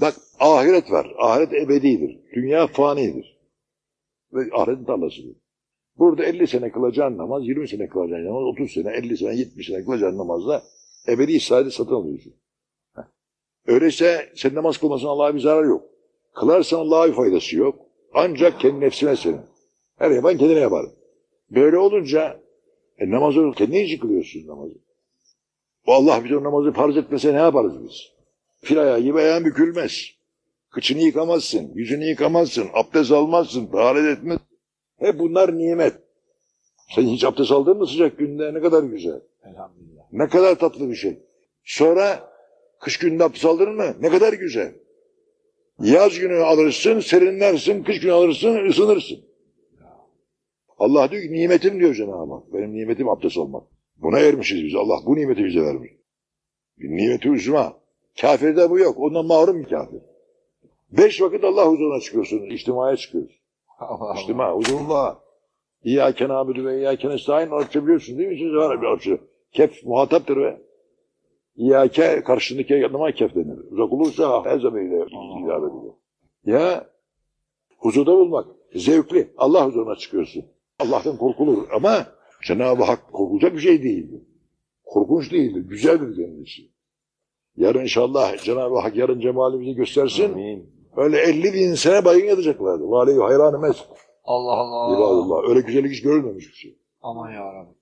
Bak ahiret var. Ahiret ebedidir. Dünya fanidir. Ve ahiretin tarlasıdır. Burada 50 sene kılacağın namaz, 20 sene kılacağın namaz, 30 sene, 50 sene, 70 sene kılacağın namazla ebedi saadeti satın alıyorsun. Öyleyse sen namaz kılmasına Allah'a bir zarar yok. Kılarsan Allah'a bir faydası yok. Ancak kendi nefsine senin. Her yapan kendine yapar. Böyle olunca e, namazı kendin için kılıyorsun namazı. O Allah bize o namazı farz etmese ne yaparız biz? Fil ayağı gibi ayağın bükülmez. Kıçını yıkamazsın, yüzünü yıkamazsın, abdest almazsın, taharet etmez. Hep bunlar nimet. Sen hiç abdest aldın mı sıcak günde? Ne kadar güzel. Elhamdülillah. Ne kadar tatlı bir şey. Sonra kış gününde abdest aldın mı? Ne kadar güzel. Yaz günü alırsın, serinlersin, kış günü alırsın, ısınırsın. Allah diyor ki nimetim diyor Cenab-ı Hak. Benim nimetim abdest olmak. Buna ermişiz biz. Allah bu nimeti bize vermiş. Bir nimeti uzma. Kafirde bu yok. Ondan mahrum kafir. Beş vakit Allah huzuruna çıkıyorsun. İçtimaya Allah. İçtima, huzurullah. İyyâke nâbudu ve iyyâke nestaîn. Arapça biliyorsun değil mi? Siz var bir Arapça. Kef muhataptır ve İyyâke karşındaki yanıma kef denir. Uzak olursa her zaman ile ilave edilir. Ya huzurda bulmak zevkli. Allah huzuruna çıkıyorsun. Allah'tan korkulur ama Cenab-ı Hak korkulacak bir şey değildir. Korkunç değildir. Güzeldir kendisi. Yarın inşallah Cenab-ı Hak yarın cemalimizi göstersin. Amin. Öyle 50 bin sene baygın yatacaklardı. Vali hayran emez. Allah Allah. İbadullah. Öyle güzellik hiç görülmemiş bir şey. Aman ya Rabbi.